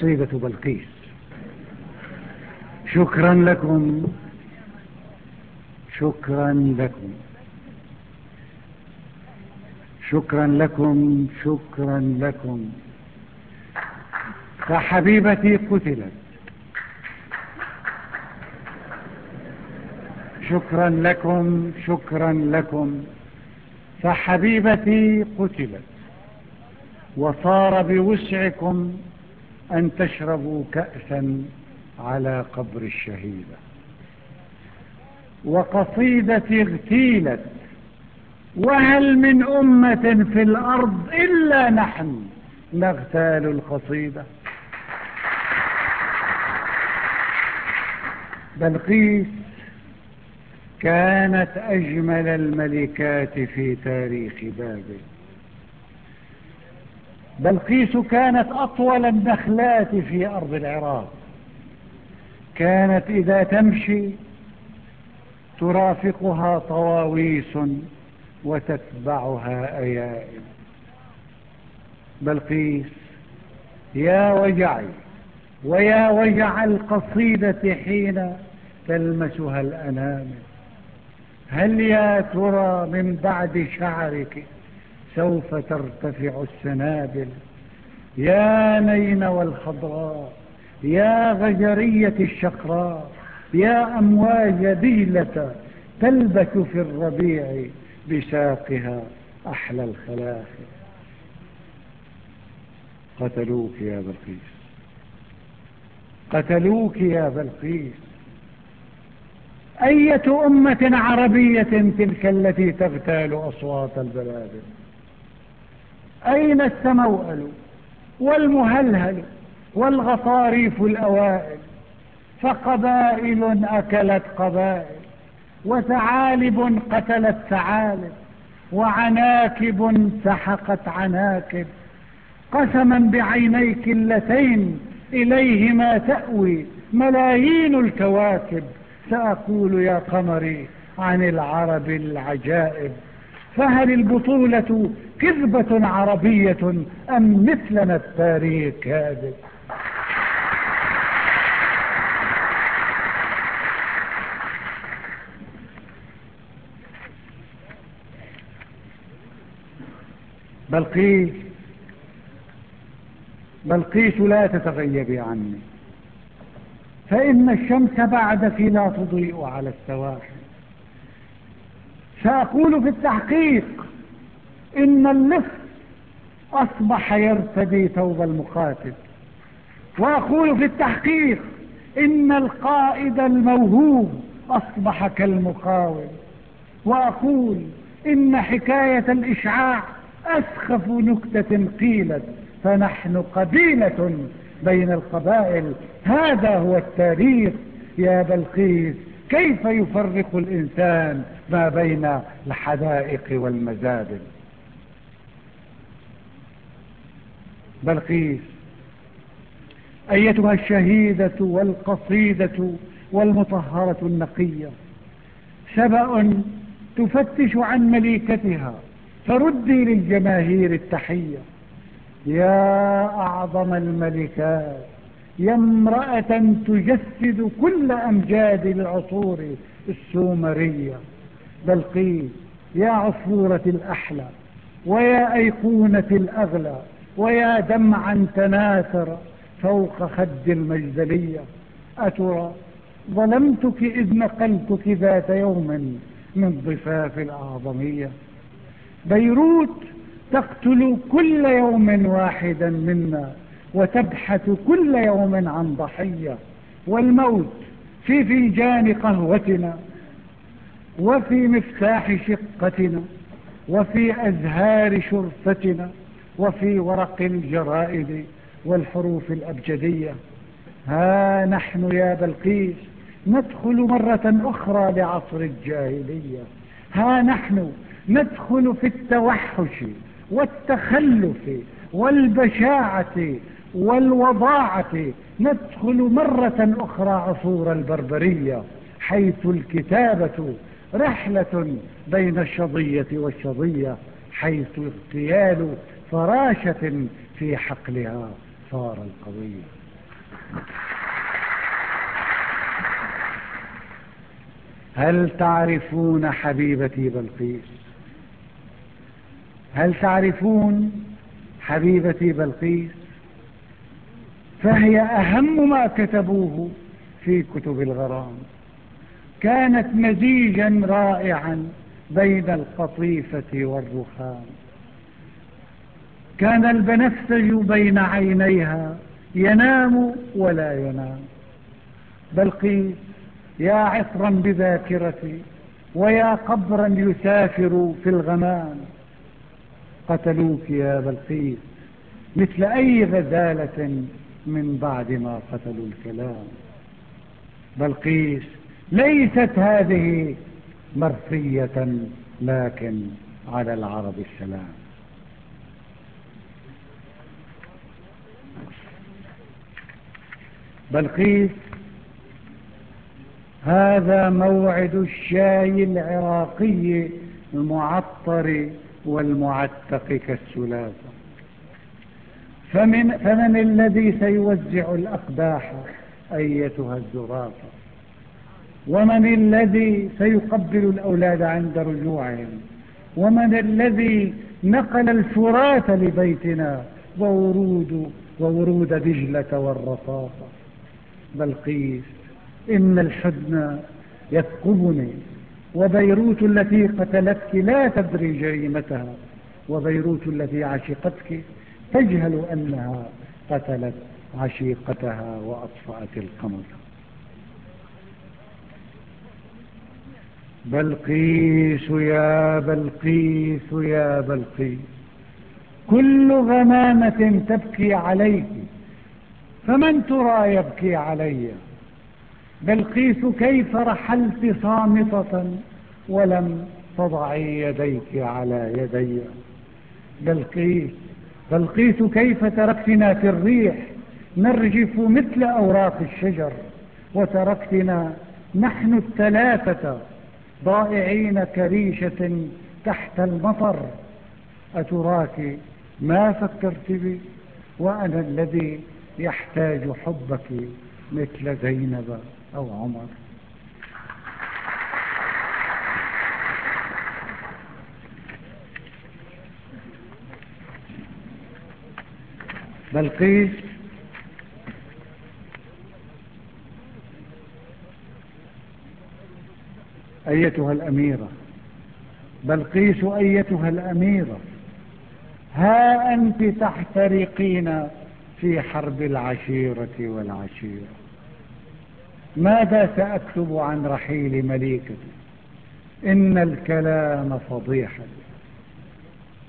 قصيدة بلقيس. شكرا لكم. شكرا لكم. شكرا لكم. شكرا لكم. فحبيبتي قتلت. شكرا لكم. شكرا لكم. فحبيبتي قتلت. وصار بوسعكم أن تشربوا كأسا على قبر الشهيدة. وقصيدتي اغتيلت وهل من أمة في الأرض إلا نحن نغتال القصيدة؟ بلقيس كانت أجمل الملكات في تاريخ بابل. بلقيس كانت أطول النخلات في أرض العراق. كانت إذا تمشي ترافقها طواويس وتتبعها أيائم. بلقيس يا وجعي ويا وجع القصيدة حين تلمسها الأنامل هل يا ترى من بعد شعرك سوف ترتفع السنابل. يا نين والخضراء يا غجرية الشقراء يا أمواج ديلة تلبك في الربيع بساقها أحلى الخلاخل قتلوك يا بلقيس. قتلوك يا بلقيس. أية أمة عربية تلك التي تغتال أصوات البلاد؟ أين السموأل والمهلهل والغطاريف الأوائل؟ فقبائل أكلت قبائل وثعالب قتلت ثعالب وعناكب سحقت عناكب. قسما بعينيك اللتين إليهما تأوي ملايين الكواكب. سأقول يا قمري عن العرب العجائب فهل البطولة كذبة عربية أم مثلنا التاريخ كاذب بلقيس بلقيس لا تتغيبي عني. فإن الشمس بعدك لا تضيء على السواحل. سأقول في التحقيق إن اللص أصبح يرتدي ثوب المقاتل وأقول في التحقيق إن القائد الموهوب أصبح كالمقاوم وأقول إن حكاية الإشعاع أسخف نكتة قيلت فنحن قبيلة بين القبائل. هذا هو التاريخ. يا بلقيس كيف يفرق الإنسان ما بين الحدائق والمزابل بلقيس أيتها الشهيدة والقصيدة والمطهرة النقية سبأ تفتش عن مليكتها فردي للجماهير التحية يا أعظم الملكات يا امرأة تجسد كل أمجاد العصور السومرية. بلقيس يا عصفورة الأحلى ويا أيقونة الأغلى ويا دمعا تناثر فوق خد المجدلية أترى ظلمتك إذ نقلتك ذات يوم من ضفاف الأعظمية. بيروت تقتل كل يوم واحدا منا وتبحث كل يوم عن ضحية. والموت في فنجان قهوتنا وفي مفتاح شقتنا وفي أزهار شرفتنا. وفي ورق الجرائد والحروف الأبجدية. ها نحن يا بلقيس ندخل مرة أخرى لعصر الجاهلية. ها نحن ندخل في التوحش والتخلف والبشاعة والوضاعة. ندخل مرة أخرى عصور البربرية حيث الكتابة رحلة بين الشظية والشظية حيث اغتيال فراشة في حقلها صار القضية هل تعرفون حبيبتي بلقيس؟ هل تعرفون حبيبتي بلقيس؟ فهي أهم ما كتبوه في كتب الغرام. كانت مزيجا رائعا بين القطيفة والرخام. كان البنفسج بين عينيها ينام ولا ينام. بلقيس يا عطرا بذاكرتي ويا قبرا يسافر في الغمام. قتلوك يا بلقيس مثل أي غزالة من بعد ما قتلوا الكلام. بلقيس ليست هذه مرثية لكن على العرب السلام. بلقيس هذا موعد الشاي العراقي المعطر والمعتق كالسلافة. فمن, فمن الذي سيوزع الأقداح أيتها الزرافة؟ ومن الذي سيقبل الأولاد عند رجوعهم؟ ومن الذي نقل الفرات لبيتنا؟ وورود وورود دجلة والرصافة بلقيس إن الحزن يثقبني. وبيروت التي قتلتك لا تدري جريمتها. وبيروت التي عشقتك تجهل أنها قتلت عشيقتها وأطفأت القمر. بلقيس يا بلقيس يا بلقيس كل غمامة تبكي عليك فمن ترى يبكي عليّ؟ بلقيس كيف رحلت صامتة ولم تضعي يديك على يدي؟ بلقيس بلقيس كيف تركتنا في الريح؟ نرجف مثل أوراق الشجر وتركتنا نحن الثلاثة ضائعين كريشة تحت المطر. أتراك ما فكرت بي؟ وأنا الذي يحتاج حبك مثل زينب أو عمر. بلقيس. أيتها الأميرة. بلقيس أيتها الأميرة. ها أنت تحترقين في حرب العشيرة والعشيرة ماذا سأكتب عن رحيل مليكة إن الكلام فضيحة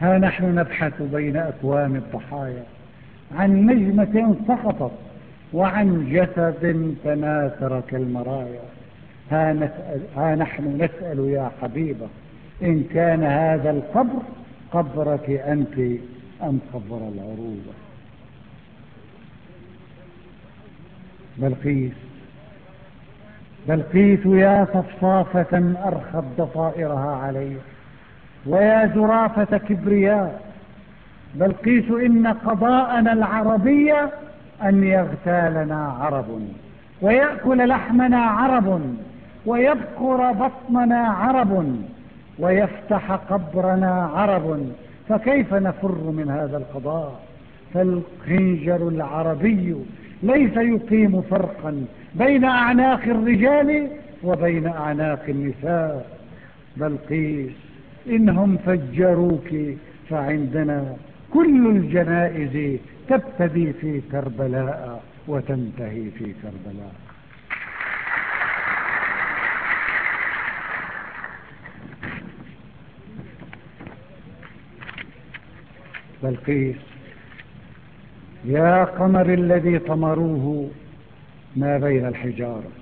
ها نحن نبحث بين أكوام الضحايا عن نجمة سقطت وعن جسد تناثر كالمرايا. ها, نسأل ها نحن نسأل يا حبيبة إن كان هذا القبر قبرك أنت أم قبر العروبة؟ بلقيس. بلقيت يا صفصافة أرخت ضفائرها عليه ويا زرافة كبرياء. بلقيس إن قضاءنا العربي أن يغتالنا عرب ويأكل لحمنا عرب ويبقر بطننا عرب ويفتح قبرنا عرب. فكيف نفر من هذا القضاء؟ فالخنجر العربي ليس يقيم فرقا بين أعناق الرجال وبين أعناق النساء. بل قيس إنهم فجروك فعندنا كل الجنائز تبتدي في كربلاء وتنتهي في كربلاء. بلقيس يا قمر الذي طمروه ما بين الحجارة.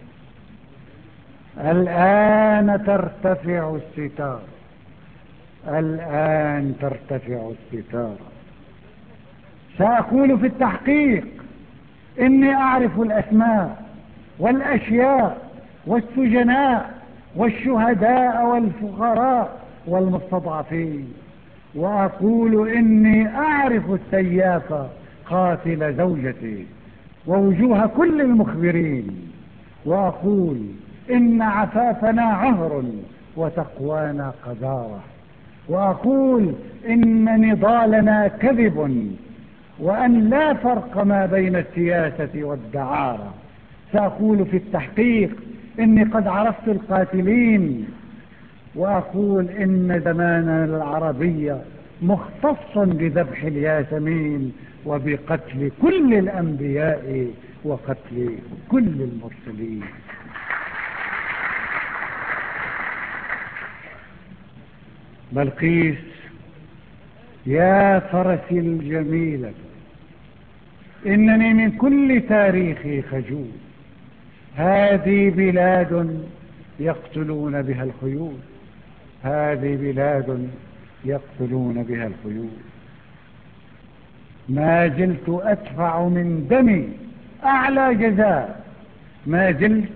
الآن ترتفع الستار. الآن ترتفع الستار. سأقول في التحقيق إني أعرف الأسماء والأشياء والسجناء والشهداء والفقراء والمستضعفين وأقول إني أعرف السيافة قاتل زوجتي ووجوه كل المخبرين وأقول إن عفافنا عهر وتقوانا قذارة وأقول إن نضالنا كذب وأن لا فرق ما بين السياسة والدعارة سأقول في التحقيق إني قد عرفت القاتلين وأقول إن زماننا العربية مختص بذبح الياسمين وبقتل كل الأنبياء وقتل كل المرسلين. بلقيس يا فرسي الجميلة إنني من كل تاريخي خجول. هذه بلاد يقتلون بها الخيول. هذه بلاد يقتلون بها الخيول. ما زلت أدفع من دمي أعلى جزاء. ما زلت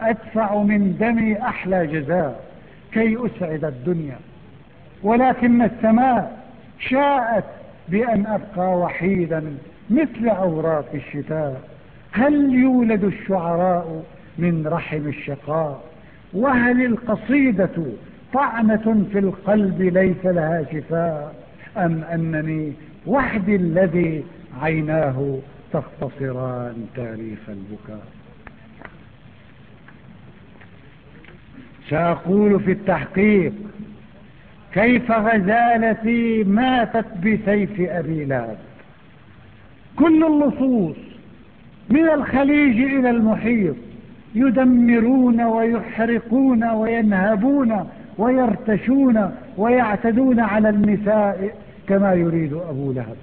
أدفع من دمي أحلى جزاء. كي أسعد الدنيا ولكن السماء شاءت بأن أبقى وحيدا مثل أوراق الشتاء. هل يولد الشعراء من رحم الشقاء؟ وهل القصيدة طعنة في القلب ليس لها شفاء أم أنني وحدي الذي عيناه تختصران تاريخ البكاء. سأقول في التحقيق كيف غزالتي ماتت بسيف أبي لاب كل اللصوص من الخليج إلى المحيط يدمرون ويحرقون وينهبون ويرتشون ويعتدون على النساء كما يريد أبو لهب.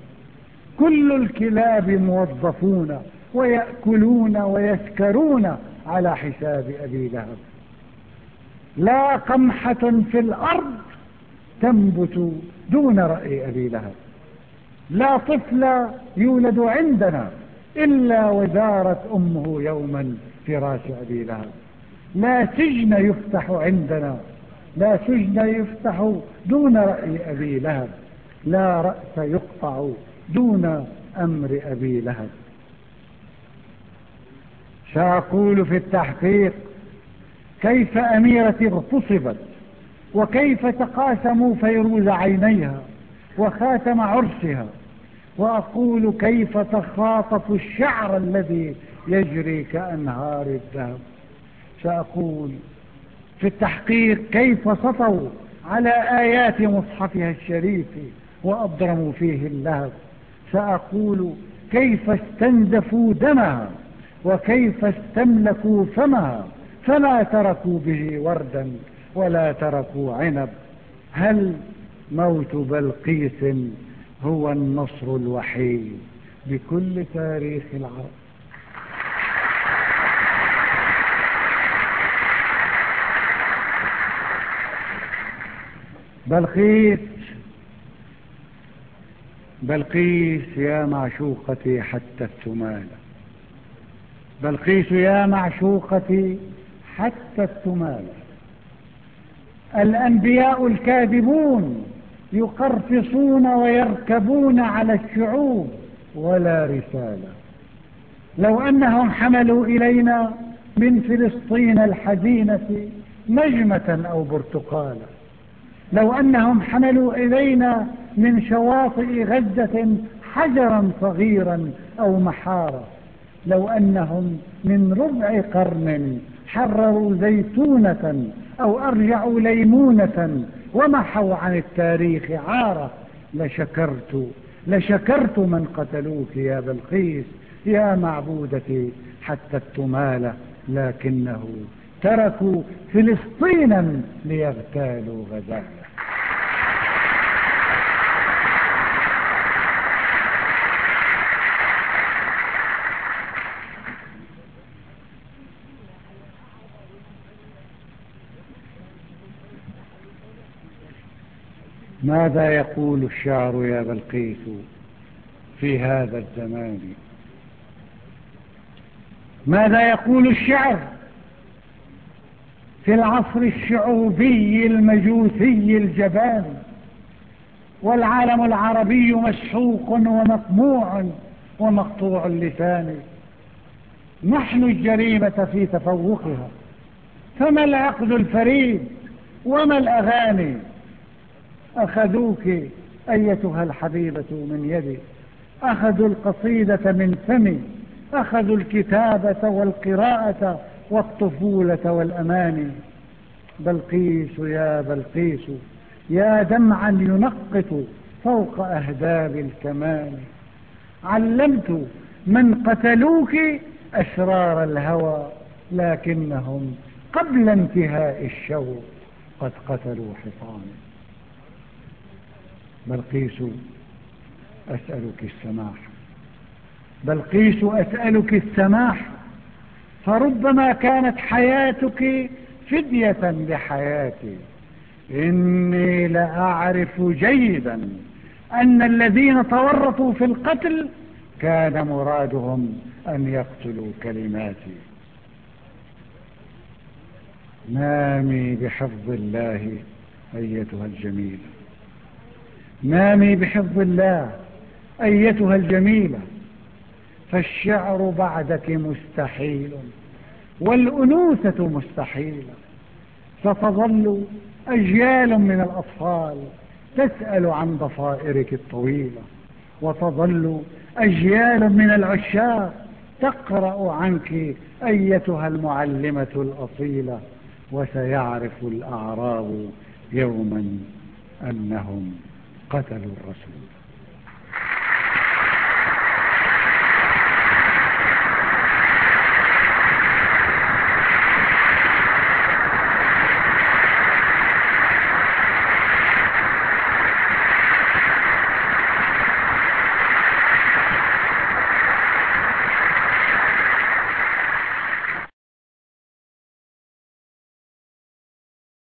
كل الكلاب موظفون ويأكلون ويسكرون على حساب أبي لهب. لا قمحة في الأرض تنبت دون رأي أبي لهب. لا طفل يولد عندنا إلا وزارت أمه يوما فراش أبي لهب. لا سجن يفتح عندنا لا سجن يفتح دون رأي أبي لهب لا رأس يقطع دون أمر أبي لهب. سأقول في التحقيق كيف أميرة اغتصبت؟ وكيف تقاسموا فيروز عينيها؟ وخاتم عرسها؟ وأقول كيف تخاطف الشعر الذي يجري كأنهار الذهب. سأقول في التحقيق كيف سطوا على آيات مصحفها الشريف وأضرموا فيه اللهب سأقول كيف استنزفوا دمها وكيف استملكوا فمها فلا تركوا به وردا ولا تركوا عنب. هل موت بلقيس هو النصر الوحيد بكل تاريخ العرب؟ بلقيس بلقيس يا معشوقتي حتى التمالة بلقيس يا معشوقتي حتى التمالة الأنبياء الكاذبون يقرفصون ويركبون على الشعوب ولا رسالة. لو أنهم حملوا إلينا من فلسطين الحزينة نجمة أو برتقالة. لو أنهم حملوا إلينا من شواطئ غزة حجرا صغيرا أو محارة لو أنهم من ربع قرن حرروا زيتونة أو أرجعوا ليمونة ومحوا عن التاريخ عارة. لشكرت لشكرت من قتلوك يا بلقيس يا معبودتي حتى التمالة لكنه تركوا فلسطينا ليغتالوا غزالا ماذا يقول الشعر يا بلقيس في هذا الزمان؟ ماذا يقول الشعر في العصر الشعوبي المجوسي الجبان والعالم العربي مسحوق ومقموع ومقطوع اللسان. نحن الجريمة في تفوقها فما العقد الفريد؟ وما الأغاني؟ أخذوك أيتها الحبيبة من يدي أخذوا القصيدة من فمي أخذوا الكتابة والقراءة والطفولة والأماني بلقيس يا بلقيس يا دمعا ينقط فوق أهداب الكمال. علمت من قتلوك أسرار الهوى لكنهم قبل انتهاء الشوق قد قتلوا حصاني بلقيس أسألك السماح. بلقيس أسألك السماح. فربما كانت حياتك فدية لحياتي. إني لأعرف جيدا أن الذين تورطوا في القتل كان مرادهم أن يقتلوا كلماتي. نامي بحفظ الله أيتها الجميلة. نامي بحفظ الله أيتها الجميلة. فالشعر بعدك مستحيل والأنوثة مستحيلة ستظل أجيال من الأطفال تسأل عن ضفائرك الطويلة وتظل أجيال من العشاق تقرأ عنك أيتها المعلمة الأصيلة وسيعرف الأعراب يوما أنهم قتلوا الرسول.